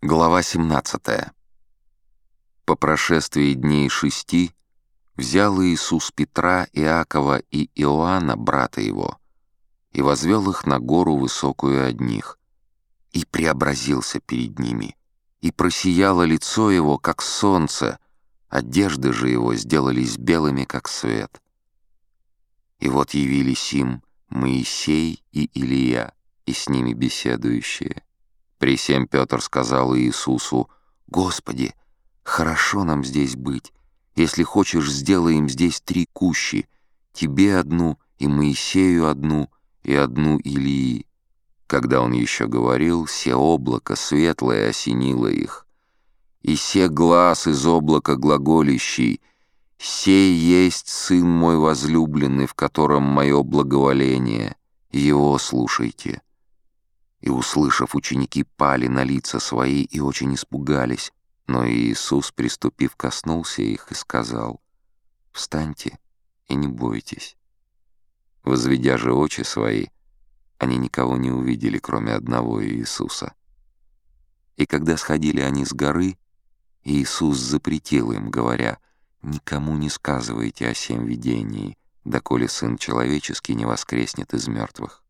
Глава 17. По прошествии дней шести взял Иисус Петра, Иакова и Иоанна, брата его, и возвел их на гору высокую одних, и преобразился перед ними, и просияло лицо его, как солнце, одежды же его сделались белыми, как свет. И вот явились им Моисей и Илия, и с ними беседующие. При всем Петр сказал Иисусу, «Господи, хорошо нам здесь быть. Если хочешь, сделаем здесь три кущи, тебе одну, и Моисею одну, и одну Илии». Когда он еще говорил, все облако светлое осенило их. И се глаз из облака глаголищий, «Сей есть Сын мой возлюбленный, в котором мое благоволение, его слушайте». И, услышав, ученики пали на лица свои и очень испугались. Но Иисус, приступив, коснулся их и сказал, «Встаньте и не бойтесь». Возведя же очи свои, они никого не увидели, кроме одного Иисуса. И когда сходили они с горы, Иисус запретил им, говоря, «Никому не сказывайте о сем видении, доколе Сын Человеческий не воскреснет из мертвых».